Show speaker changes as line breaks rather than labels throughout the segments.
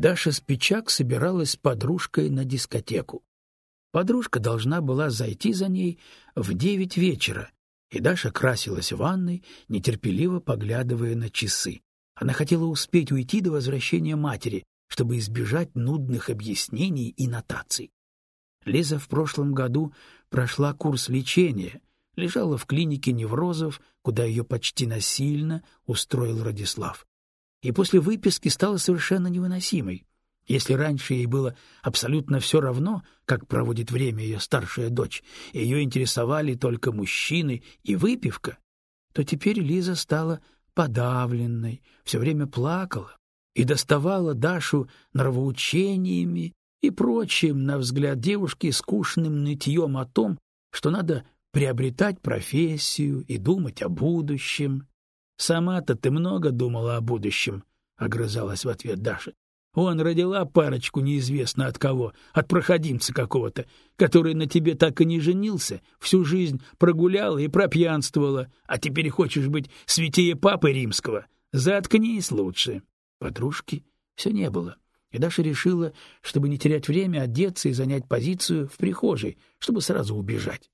Даша Спичак собиралась с подружкой на дискотеку. Подружка должна была зайти за ней в девять вечера, и Даша красилась в ванной, нетерпеливо поглядывая на часы. Она хотела успеть уйти до возвращения матери, чтобы избежать нудных объяснений и нотаций. Лиза в прошлом году прошла курс лечения, лежала в клинике неврозов, куда ее почти насильно устроил Радислав. И после выписки стала совершенно невыносимой. Если раньше ей было абсолютно все равно, как проводит время ее старшая дочь, ее интересовали только мужчины и выпивка, то теперь Лиза стала подавленной, все время плакала и доставала Дашу нравоучениями и прочим, на взгляд девушки, скучным нытьем о том, что надо приобретать профессию и думать о будущем. «Сама-то ты много думала о будущем», — огрызалась в ответ Даша. Он родила парочку неизвестно от кого, от проходимца какого-то, который на тебе так и не женился, всю жизнь прогуляла и пропьянствовала, а теперь хочешь быть святее папы римского. Заткнись лучше. Подружки все не было. И Даша решила, чтобы не терять время, одеться и занять позицию в прихожей, чтобы сразу убежать.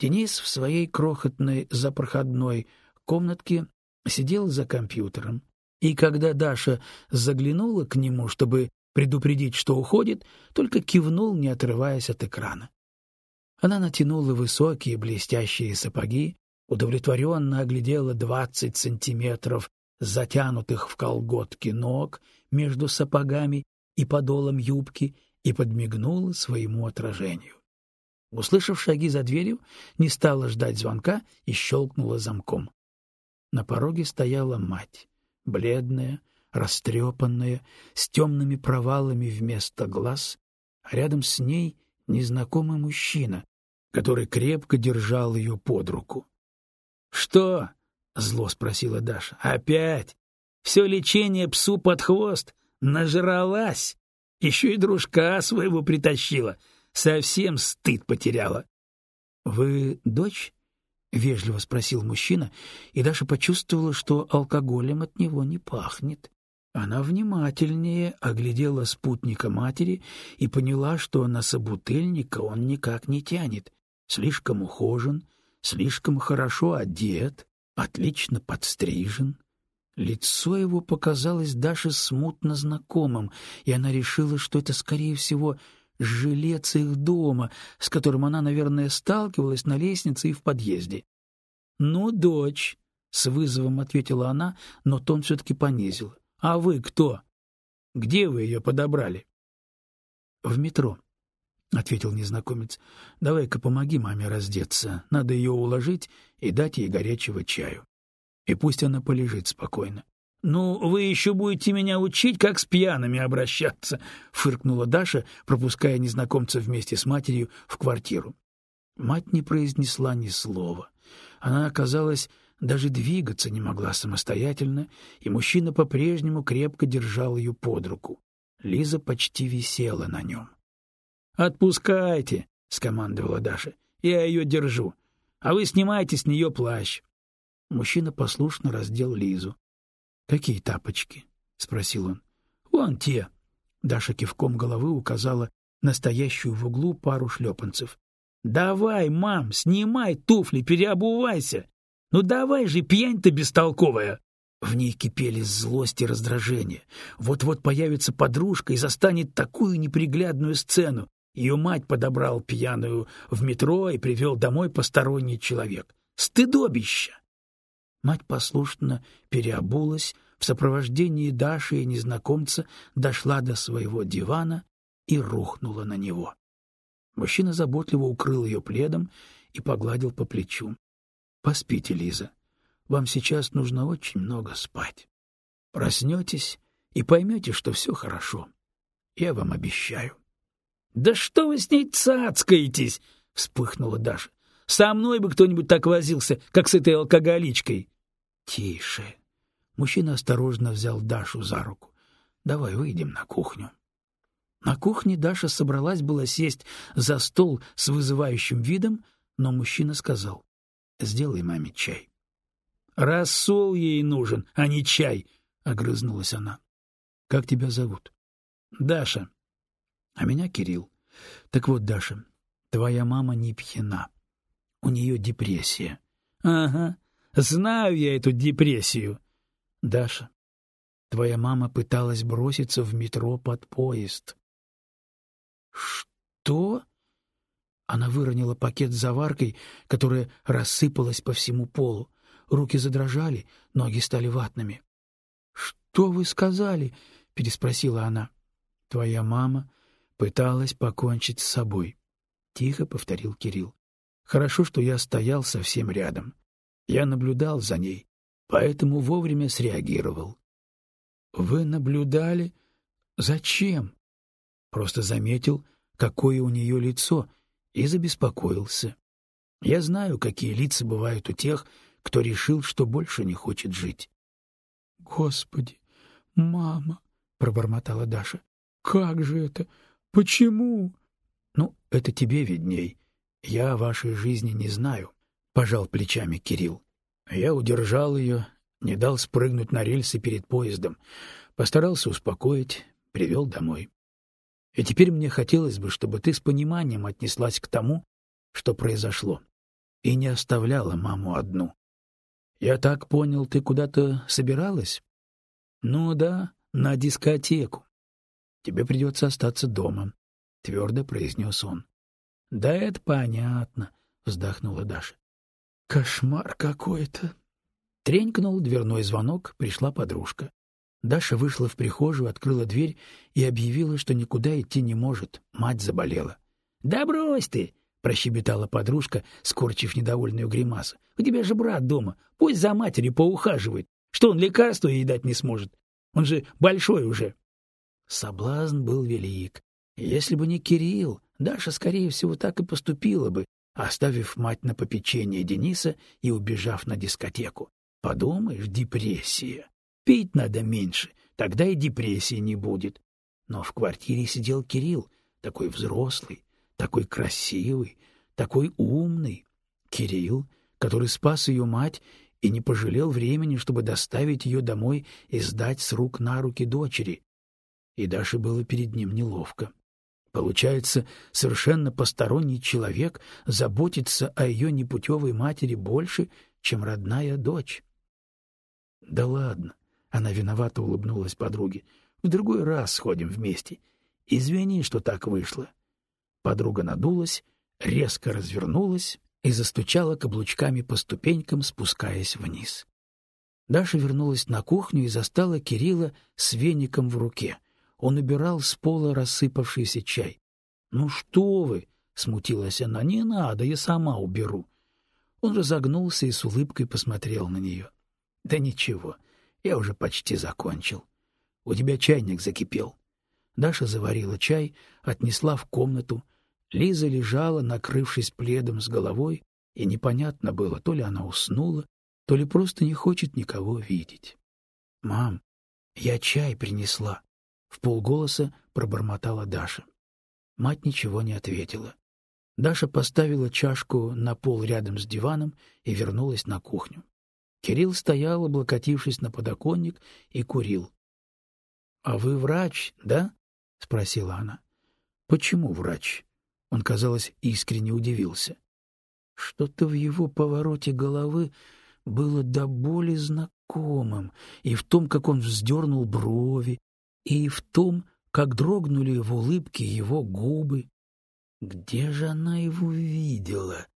Денис в своей крохотной запроходной комнатке сидел за компьютером, и когда Даша заглянула к нему, чтобы предупредить, что уходит, только кивнул, не отрываясь от экрана. Она натянула высокие блестящие сапоги, удовлетворенно оглядела двадцать сантиметров затянутых в колготки ног между сапогами и подолом юбки и подмигнула своему отражению. Услышав шаги за дверью, не стала ждать звонка и щелкнула замком. На пороге стояла мать бледная, растрепанная, с темными провалами вместо глаз, а рядом с ней незнакомый мужчина, который крепко держал ее под руку. — Что? — зло спросила Даша. — Опять? Все лечение псу под хвост? Нажралась? Еще и дружка своего притащила. Совсем стыд потеряла. — Вы дочь? — вежливо спросил мужчина, и Даша почувствовала, что алкоголем от него не пахнет. Она внимательнее оглядела спутника матери и поняла, что на собутыльника он никак не тянет. Слишком ухожен, слишком хорошо одет, отлично подстрижен. Лицо его показалось Даше смутно знакомым, и она решила, что это, скорее всего, жилец их дома, с которым она, наверное, сталкивалась на лестнице и в подъезде. — Ну, дочь, — с вызовом ответила она, но тон все-таки понизила. — А вы кто? Где вы ее подобрали? — В метро, — ответил незнакомец. — Давай-ка помоги маме раздеться. Надо ее уложить и дать ей горячего чаю. И пусть она полежит спокойно. — Ну, вы еще будете меня учить, как с пьяными обращаться, — фыркнула Даша, пропуская незнакомца вместе с матерью в квартиру. Мать не произнесла ни слова. Она, оказалось, даже двигаться не могла самостоятельно, и мужчина по-прежнему крепко держал ее под руку. Лиза почти висела на нем. — Отпускайте, — скомандовала Даша. — Я ее держу. А вы снимайте с нее плащ. Мужчина послушно раздел Лизу. Какие тапочки? спросил он. Вон те. Даша кивком головы указала настоящую в углу пару шлепанцев. Давай, мам, снимай туфли, переобувайся. Ну давай же, пьянь-то бестолковая. В ней кипели злость и раздражение. Вот-вот появится подружка и застанет такую неприглядную сцену. Ее мать подобрал пьяную в метро и привел домой посторонний человек. Стыдобище! Мать послушно переобулась, в сопровождении Даши и незнакомца дошла до своего дивана и рухнула на него. Мужчина заботливо укрыл ее пледом и погладил по плечу. — Поспите, Лиза. Вам сейчас нужно очень много спать. Проснетесь и поймете, что все хорошо. Я вам обещаю. — Да что вы с ней цацкаетесь? — вспыхнула Даша. Со мной бы кто-нибудь так возился, как с этой алкоголичкой. Тише. Мужчина осторожно взял Дашу за руку. Давай выйдем на кухню. На кухне Даша собралась было сесть за стол с вызывающим видом, но мужчина сказал: "Сделай маме чай". "Рассол ей нужен, а не чай", огрызнулась она. "Как тебя зовут?" Даша. А меня Кирилл. Так вот, Даша, твоя мама не пьяна. У нее депрессия. Ага, знаю я эту депрессию. Даша, твоя мама пыталась броситься в метро под поезд. Что? Она выронила пакет с заваркой, которая рассыпалась по всему полу. Руки задрожали, ноги стали ватными. Что вы сказали? переспросила она. Твоя мама пыталась покончить с собой, тихо повторил Кирилл. Хорошо, что я стоял совсем рядом. Я наблюдал за ней, поэтому вовремя среагировал. Вы наблюдали? Зачем? Просто заметил, какое у нее лицо, и забеспокоился. Я знаю, какие лица бывают у тех, кто решил, что больше не хочет жить. Господи, мама, пробормотала Даша. Как же это? Почему? Ну, это тебе видней. Я вашей жизни не знаю, пожал плечами Кирилл. Я удержал ее, не дал спрыгнуть на рельсы перед поездом, постарался успокоить, привел домой. И теперь мне хотелось бы, чтобы ты с пониманием отнеслась к тому, что произошло, и не оставляла маму одну. Я так понял, ты куда-то собиралась? Ну да, на дискотеку. Тебе придется остаться дома, твердо произнес он. Да это понятно, вздохнула Даша. Кошмар какой-то. Тренькнул дверной звонок, пришла подружка. Даша вышла в прихожую, открыла дверь и объявила, что никуда идти не может, мать заболела. "Да брось ты", прощебетала подружка, скорчив недовольную гримасу. "У тебя же брат дома, пусть за матерью поухаживает. Что он лекарства ей дать не сможет? Он же большой уже". Соблазн был велик. Если бы не Кирилл, Даша, скорее всего, так и поступила бы, оставив мать на попечение Дениса и убежав на дискотеку. Подумаешь, депрессия. Пить надо меньше, тогда и депрессии не будет. Но в квартире сидел Кирилл, такой взрослый, такой красивый, такой умный. Кирилл, который спас ее мать и не пожалел времени, чтобы доставить ее домой и сдать с рук на руки дочери. И Даше было перед ним неловко. Получается, совершенно посторонний человек заботится о ее непутевой матери больше, чем родная дочь. Да ладно, она виновато улыбнулась подруге. В другой раз сходим вместе. Извини, что так вышло. Подруга надулась, резко развернулась и застучала каблучками по ступенькам, спускаясь вниз. Даша вернулась на кухню и застала Кирилла с веником в руке. Он убирал с пола рассыпавшийся чай. "Ну что вы?" смутилась она. "Не надо, я сама уберу". Он разогнулся и с улыбкой посмотрел на нее. Да ничего, я уже почти закончил. У тебя чайник закипел. Даша заварила чай, отнесла в комнату. Лиза лежала, накрывшись пледом с головой, и непонятно было, то ли она уснула, то ли просто не хочет никого видеть. Мам, я чай принесла, в полголоса пробормотала Даша. Мать ничего не ответила. Даша поставила чашку на пол рядом с диваном и вернулась на кухню. Кирилл стоял, облокотившись на подоконник, и курил. — А вы врач, да? — спросила она. — Почему врач? Он, казалось, искренне удивился. Что-то в его повороте головы было до боли знакомым, и в том, как он вздернул брови, и в том, как дрогнули в улыбке его губы. Где же она его видела?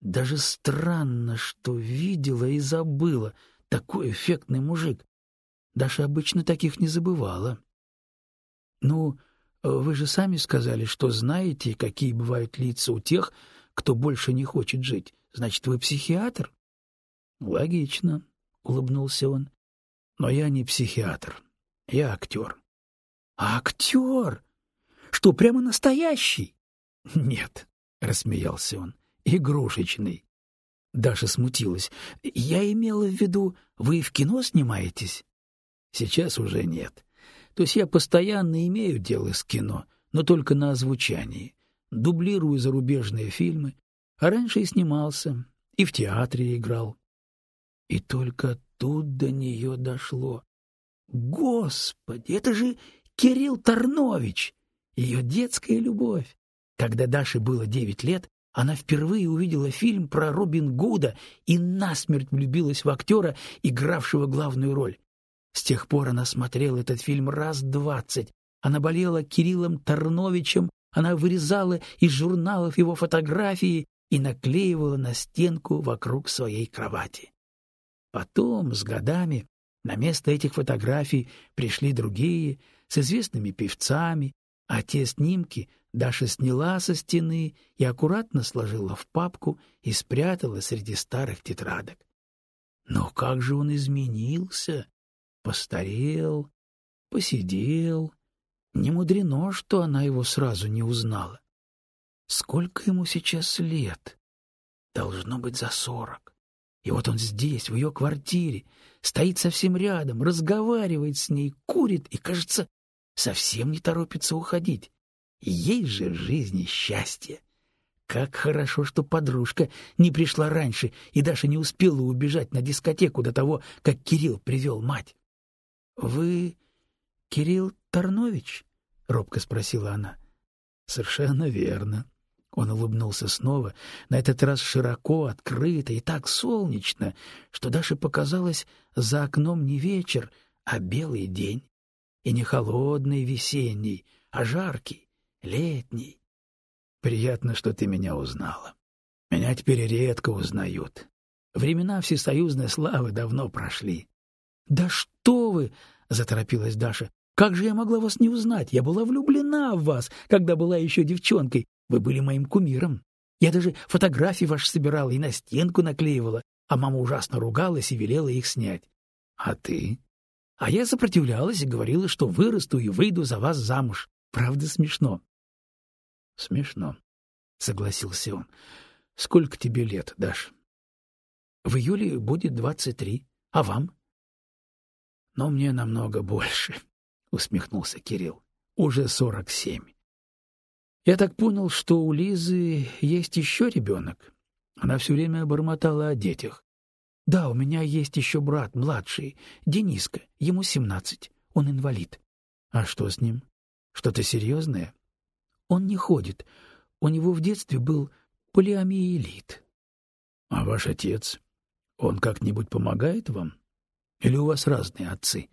Даже странно, что видела и забыла. Такой эффектный мужик. Даша обычно таких не забывала. Ну, вы же сами сказали, что знаете, какие бывают лица у тех, кто больше не хочет жить. Значит, вы психиатр? Логично, улыбнулся он. Но я не психиатр. Я актер. А актер? Что, прямо настоящий? Нет, рассмеялся он игрушечный. Даша смутилась. Я имела в виду, вы в кино снимаетесь? Сейчас уже нет. То есть я постоянно имею дело с кино, но только на озвучании. Дублирую зарубежные фильмы, а раньше и снимался, и в театре играл. И только тут до нее дошло. Господи, это же Кирилл Тарнович, ее детская любовь. Когда Даше было девять лет, она впервые увидела фильм про Робин Гуда и насмерть влюбилась в актера, игравшего главную роль. С тех пор она смотрела этот фильм раз двадцать. Она болела Кириллом Тарновичем, она вырезала из журналов его фотографии и наклеивала на стенку вокруг своей кровати. Потом, с годами, на место этих фотографий пришли другие, с известными певцами, а те снимки Даша сняла со стены и аккуратно сложила в папку и спрятала среди старых тетрадок. Но как же он изменился, постарел, посидел. Не мудрено, что она его сразу не узнала. Сколько ему сейчас лет? Должно быть за сорок. И вот он здесь, в ее квартире, стоит совсем рядом, разговаривает с ней, курит и, кажется, совсем не торопится уходить. Ей же в жизни счастье. Как хорошо, что подружка не пришла раньше и Даша не успела убежать на дискотеку до того, как Кирилл привел мать. — Вы Кирилл Тарнович? — робко спросила она. — Совершенно верно. Он улыбнулся снова, на этот раз широко, открыто и так солнечно, что Даше показалось, за окном не вечер, а белый день. И не холодный весенний, а жаркий, летний. Приятно, что ты меня узнала. Меня теперь редко узнают. Времена всесоюзной славы давно прошли. — Да что вы! — заторопилась Даша. — Как же я могла вас не узнать? Я была влюблена в вас, когда была еще девчонкой. Вы были моим кумиром. Я даже фотографии ваши собирала и на стенку наклеивала, а мама ужасно ругалась и велела их снять. А ты? А я сопротивлялась и говорила, что вырасту и выйду за вас замуж. Правда смешно? Смешно, согласился он. Сколько тебе лет, Даш? В июле будет двадцать три. А вам? Но мне намного больше, усмехнулся Кирилл. Уже сорок семь. Я так понял, что у Лизы есть еще ребенок. Она все время бормотала о детях. Да, у меня есть еще брат, младший, Дениска, ему семнадцать, он инвалид. А что с ним? Что-то серьезное? Он не ходит. У него в детстве был полиомиелит. А ваш отец? Он как-нибудь помогает вам? Или у вас разные отцы?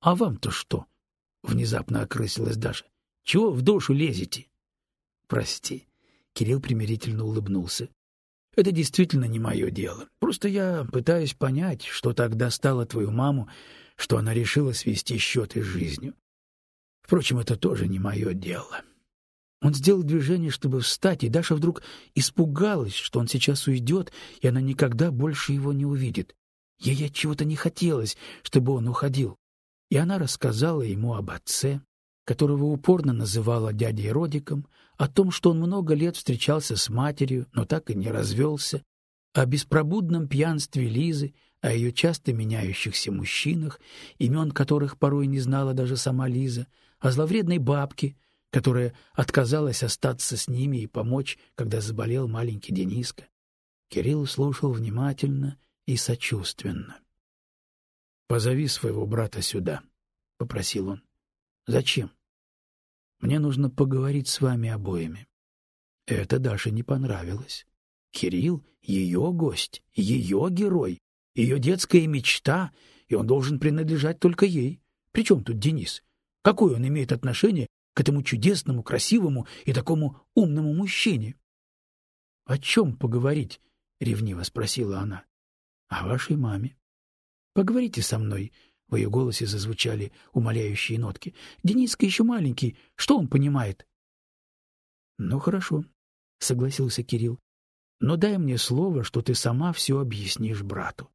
А вам-то что? Внезапно окрысилась Даша. Чего в душу лезете? Прости. Кирилл примирительно улыбнулся. Это действительно не мое дело. Просто я пытаюсь понять, что так достало твою маму, что она решила свести счеты с жизнью. Впрочем, это тоже не мое дело. Он сделал движение, чтобы встать, и Даша вдруг испугалась, что он сейчас уйдет, и она никогда больше его не увидит. Ей от чего-то не хотелось, чтобы он уходил. И она рассказала ему об отце, которого упорно называла дядей Родиком, о том, что он много лет встречался с матерью, но так и не развелся, о беспробудном пьянстве Лизы, о ее часто меняющихся мужчинах, имен которых порой не знала даже сама Лиза, о зловредной бабке, которая отказалась остаться с ними и помочь, когда заболел маленький Дениска. Кирилл слушал внимательно и сочувственно. — Позови своего брата сюда, — попросил он. Зачем? Мне нужно поговорить с вами обоими. Это Даше не понравилось. Кирилл — ее гость, ее герой, ее детская мечта, и он должен принадлежать только ей. Причем тут Денис? Какое он имеет отношение к этому чудесному, красивому и такому умному мужчине? — О чем поговорить? — ревниво спросила она. — О вашей маме. Поговорите со мной, в ее голосе зазвучали умоляющие нотки. «Дениска еще маленький. Что он понимает?» «Ну, хорошо», — согласился Кирилл. «Но дай мне слово, что ты сама все объяснишь брату».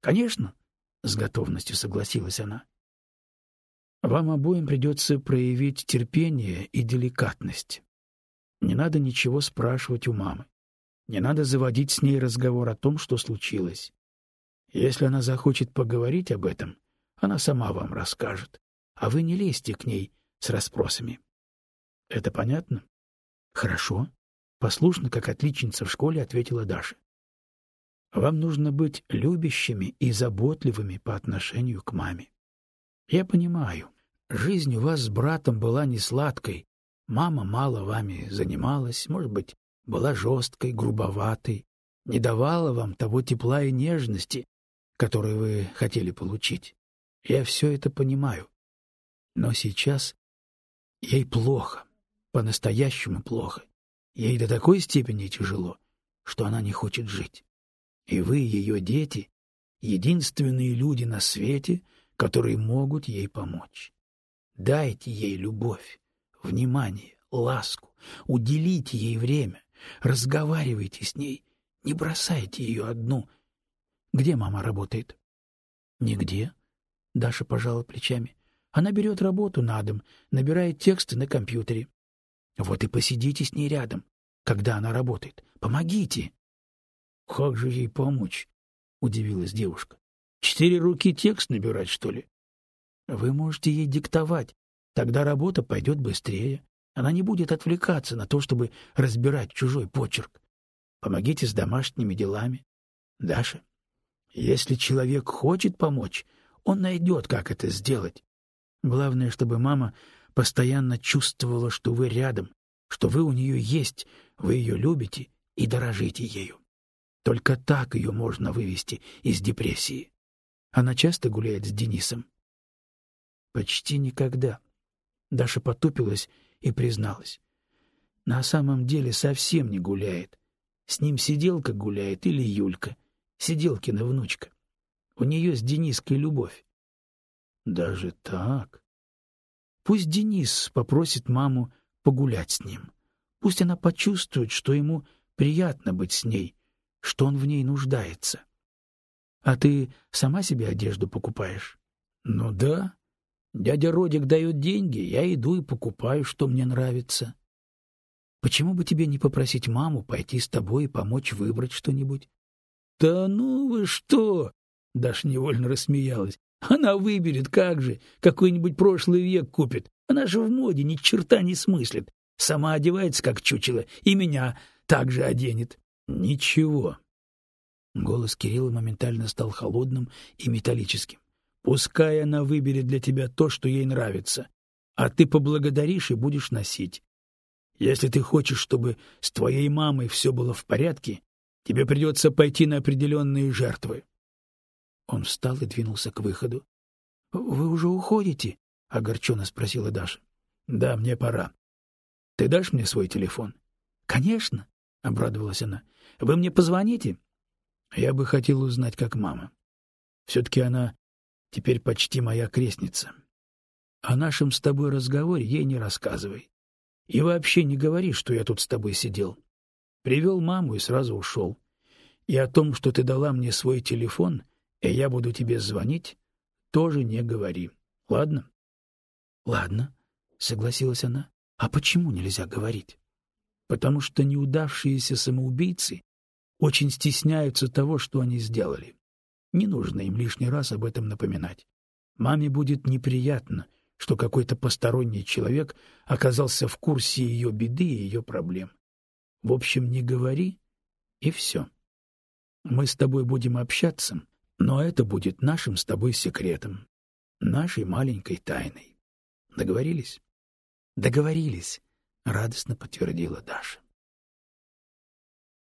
«Конечно», — с готовностью согласилась она. «Вам обоим придется проявить терпение и деликатность. Не надо ничего спрашивать у мамы. Не надо заводить с ней разговор о том, что случилось. Если она захочет поговорить об этом, она сама вам расскажет, а вы не лезьте к ней с расспросами. Это понятно? Хорошо. Послушно, как отличница в школе, ответила Даша. Вам нужно быть любящими и заботливыми по отношению к маме. Я понимаю, Жизнь у вас с братом была не сладкой. Мама мало вами занималась, может быть, была жесткой, грубоватой, не давала вам того тепла и нежности, которые вы хотели получить. Я все это понимаю. Но сейчас ей плохо, по-настоящему плохо. Ей до такой степени тяжело, что она не хочет жить. И вы, ее дети, единственные люди на свете, которые могут ей помочь. Дайте ей любовь, внимание, ласку, уделите ей время, разговаривайте с ней, не бросайте ее одну. Где мама работает? Нигде. Даша пожала плечами. Она берет работу на дом, набирает тексты на компьютере. Вот и посидите с ней рядом, когда она работает. Помогите. Как же ей помочь? удивилась девушка. Четыре руки текст набирать, что ли? Вы можете ей диктовать, тогда работа пойдет быстрее. Она не будет отвлекаться на то, чтобы разбирать чужой почерк. Помогите с домашними делами. Даша, если человек хочет помочь, он найдет, как это сделать. Главное, чтобы мама постоянно чувствовала, что вы рядом, что вы у нее есть, вы ее любите и дорожите ею. Только так ее можно вывести из депрессии. Она часто гуляет с Денисом. Почти никогда. Даша потупилась и призналась. На самом деле совсем не гуляет. С ним сиделка гуляет или Юлька, сиделкина внучка. У нее с Дениской любовь. Даже так? Пусть Денис попросит маму погулять с ним. Пусть она почувствует, что ему приятно быть с ней, что он в ней нуждается. А ты сама себе одежду покупаешь? Ну да. Дядя Родик дает деньги, я иду и покупаю, что мне нравится. Почему бы тебе не попросить маму пойти с тобой и помочь выбрать что-нибудь? Да ну вы что? Даша невольно рассмеялась. Она выберет, как же, какой-нибудь прошлый век купит. Она же в моде ни черта не смыслит. Сама одевается, как чучело, и меня также оденет. Ничего. Голос Кирилла моментально стал холодным и металлическим. Пускай она выберет для тебя то, что ей нравится, а ты поблагодаришь и будешь носить. Если ты хочешь, чтобы с твоей мамой все было в порядке, тебе придется пойти на определенные жертвы. Он встал и двинулся к выходу. — Вы уже уходите? — огорченно спросила Даша. — Да, мне пора. Ты дашь мне свой телефон? — Конечно, — обрадовалась она. — Вы мне позвоните? — Я бы хотел узнать, как мама. Все-таки она теперь почти моя крестница. О нашем с тобой разговоре ей не рассказывай. И вообще не говори, что я тут с тобой сидел. Привел маму и сразу ушел. И о том, что ты дала мне свой телефон, и я буду тебе звонить, тоже не говори. Ладно? — Ладно, — согласилась она. — А почему нельзя говорить? — Потому что неудавшиеся самоубийцы очень стесняются того, что они сделали. Не нужно им лишний раз об этом напоминать. Маме будет неприятно — что какой-то посторонний человек оказался в курсе ее беды и ее проблем. В общем, не говори, и все. Мы с тобой будем общаться, но это будет нашим с тобой секретом, нашей маленькой тайной. Договорились? Договорились, радостно подтвердила Даша.